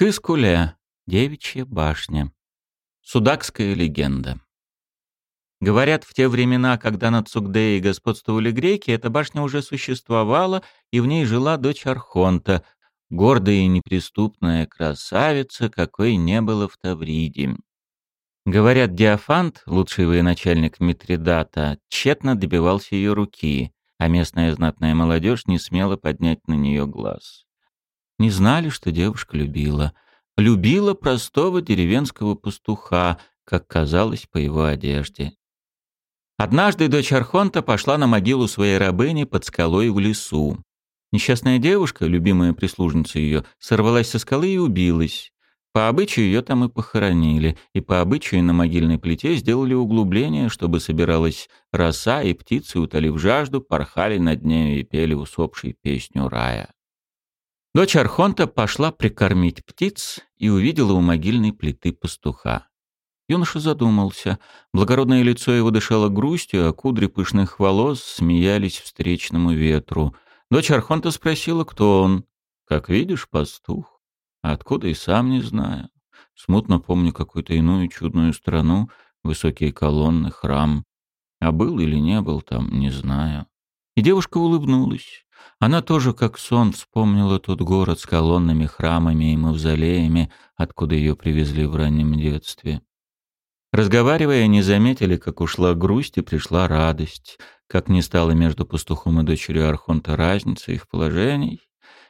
Кыскуле. Девичья башня. Судакская легенда. Говорят, в те времена, когда над Цугдеей господствовали греки, эта башня уже существовала, и в ней жила дочь Архонта, гордая и неприступная красавица, какой не было в Тавриде. Говорят, Диофант, лучший военачальник Митридата, тщетно добивался ее руки, а местная знатная молодежь не смела поднять на нее глаз. Не знали, что девушка любила. Любила простого деревенского пастуха, как казалось по его одежде. Однажды дочь Архонта пошла на могилу своей рабыни под скалой в лесу. Несчастная девушка, любимая прислужница ее, сорвалась со скалы и убилась. По обычаю ее там и похоронили, и по обычаю на могильной плите сделали углубление, чтобы собиралась роса, и птицы, утолив жажду, порхали над нею и пели усопшей песню рая. Дочь Архонта пошла прикормить птиц и увидела у могильной плиты пастуха. Юноша задумался. Благородное лицо его дышало грустью, а кудри пышных волос смеялись встречному ветру. Дочь Архонта спросила, кто он. «Как видишь, пастух. Откуда и сам не знаю. Смутно помню какую-то иную чудную страну, высокие колонны, храм. А был или не был там, не знаю». И девушка улыбнулась. Она тоже, как сон, вспомнила тот город с колоннами, храмами и мавзолеями, откуда ее привезли в раннем детстве. Разговаривая, не заметили, как ушла грусть и пришла радость, как не стало между пастухом и дочерью Архонта разницы их положений,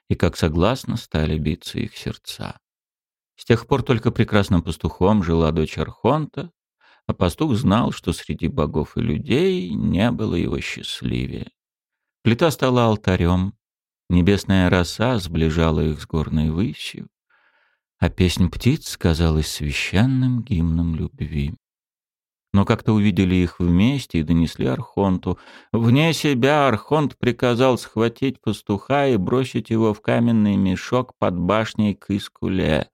и как согласно стали биться их сердца. С тех пор только прекрасным пастухом жила дочь Архонта, а пастух знал, что среди богов и людей не было его счастливее. Плита стала алтарем, небесная роса сближала их с горной выщью, а песнь птиц казалась священным гимном любви. Но как-то увидели их вместе и донесли Архонту. Вне себя Архонт приказал схватить пастуха и бросить его в каменный мешок под башней к Искуле.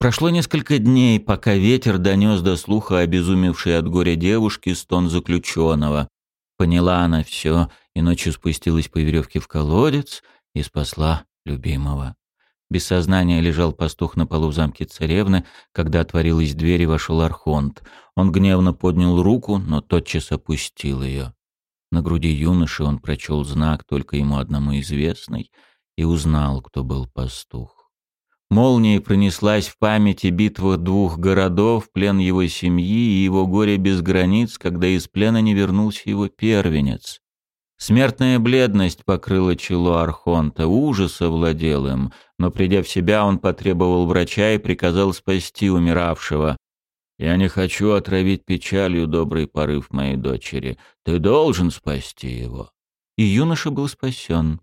Прошло несколько дней, пока ветер донес до слуха обезумевшей от горя девушки стон заключенного. Поняла она все и ночью спустилась по веревке в колодец и спасла любимого. Без сознания лежал пастух на полу в замке царевны, когда отворилась дверь и вошел Архонт. Он гневно поднял руку, но тотчас опустил ее. На груди юноши он прочел знак, только ему одному известный, и узнал, кто был пастух. Молнией пронеслась в памяти битва двух городов, плен его семьи и его горе без границ, когда из плена не вернулся его первенец. Смертная бледность покрыла чело Архонта, ужас овладел им, но придя в себя, он потребовал врача и приказал спасти умиравшего. «Я не хочу отравить печалью добрый порыв моей дочери. Ты должен спасти его». И юноша был спасен.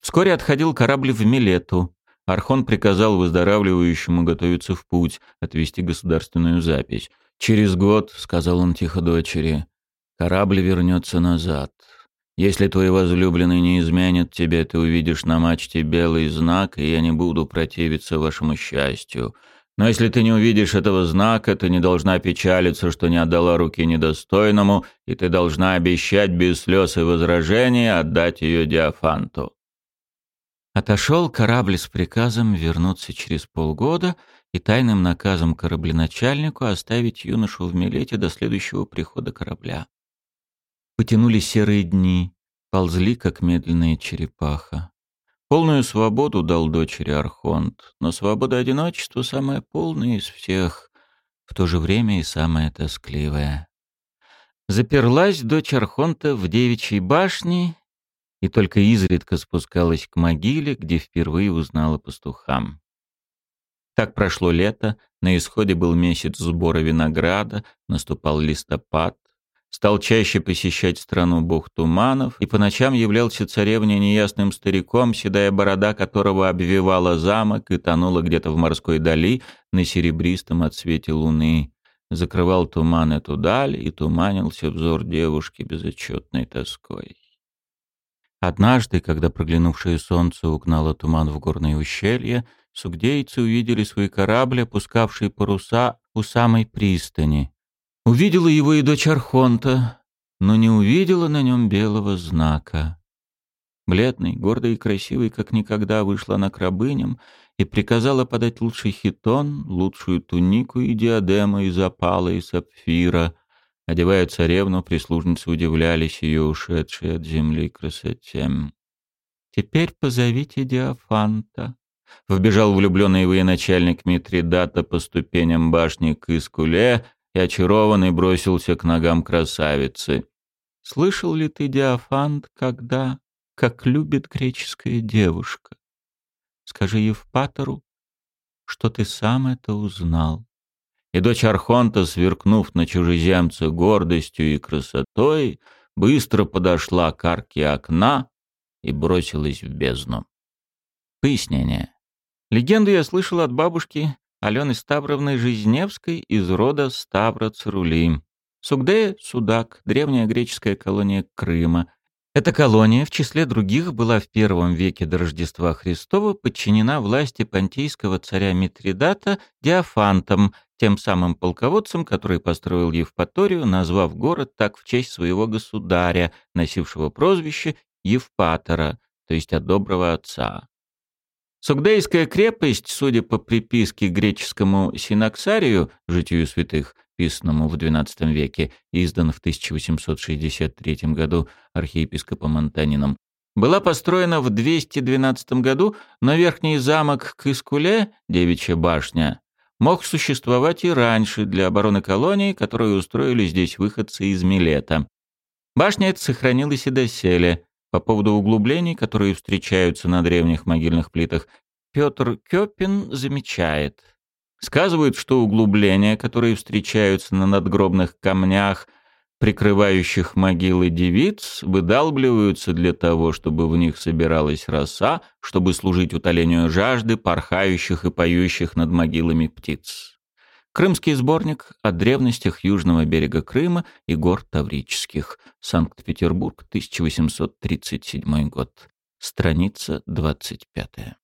Вскоре отходил корабль в Милету. Архон приказал выздоравливающему готовиться в путь, отвести государственную запись. «Через год», — сказал он тихо дочери, — «корабль вернется назад. Если твой возлюбленный не изменит тебе, ты увидишь на мачте белый знак, и я не буду противиться вашему счастью. Но если ты не увидишь этого знака, ты не должна печалиться, что не отдала руки недостойному, и ты должна обещать без слез и возражений отдать ее Диафанту». Отошел корабль с приказом вернуться через полгода и тайным наказом корабленачальнику оставить юношу в Милете до следующего прихода корабля. Потянули серые дни, ползли, как медленная черепаха. Полную свободу дал дочери Архонт, но свобода одиночества самая полная из всех, в то же время и самая тоскливая. Заперлась дочь Архонта в девичьей башне и только изредка спускалась к могиле, где впервые узнала пастухам. Так прошло лето, на исходе был месяц сбора винограда, наступал листопад, стал чаще посещать страну бог туманов и по ночам являлся царевне неясным стариком, седая борода которого обвивала замок и тонула где-то в морской дали на серебристом отсвете луны. Закрывал туман эту даль, и туманился взор девушки безотчетной тоской. Однажды, когда проглянувшее солнце угнало туман в горные ущелья, сугдейцы увидели свой корабль, опускавший паруса у самой пристани. Увидела его и дочь Архонта, но не увидела на нем белого знака. Бледной, гордой и красивой, как никогда, вышла она к рабыням и приказала подать лучший хитон, лучшую тунику и диадему из опала и сапфира. Одевая царевну, прислужницы удивлялись ее ушедшей от земли красоте. «Теперь позовите Диафанта», — вбежал влюбленный военачальник Митридата по ступеням башни к Искуле и очарованный бросился к ногам красавицы. «Слышал ли ты, Диафант, когда, как любит греческая девушка? Скажи Евпатору, что ты сам это узнал». И дочь Архонта, сверкнув на чужеземца гордостью и красотой, быстро подошла к арке окна и бросилась в бездну. Пояснение. Легенду я слышал от бабушки Алены Ставровны Жизневской из рода Ставроцерули. Сугдея — Судак, древняя греческая колония Крыма. Эта колония, в числе других, была в первом веке до Рождества Христова подчинена власти понтийского царя Митридата Диофантом, тем самым полководцем, который построил Евпаторию, назвав город так в честь своего государя, носившего прозвище Евпатора, то есть от доброго отца. Сугдейская крепость, судя по приписке греческому синаксарию, житию святых, писанному в XII веке, издан в 1863 году архиепископом Антонином, была построена в 212 году, но верхний замок Кыскуле, девичья башня, мог существовать и раньше для обороны колонии, которую устроили здесь выходцы из Милета. Башня эта сохранилась и доселе. По поводу углублений, которые встречаются на древних могильных плитах, Петр Кёпин замечает. Сказывают, что углубления, которые встречаются на надгробных камнях, прикрывающих могилы девиц, выдалбливаются для того, чтобы в них собиралась роса, чтобы служить утолению жажды порхающих и поющих над могилами птиц. Крымский сборник о древностях южного берега Крыма и гор Таврических. Санкт-Петербург, 1837 год. Страница 25.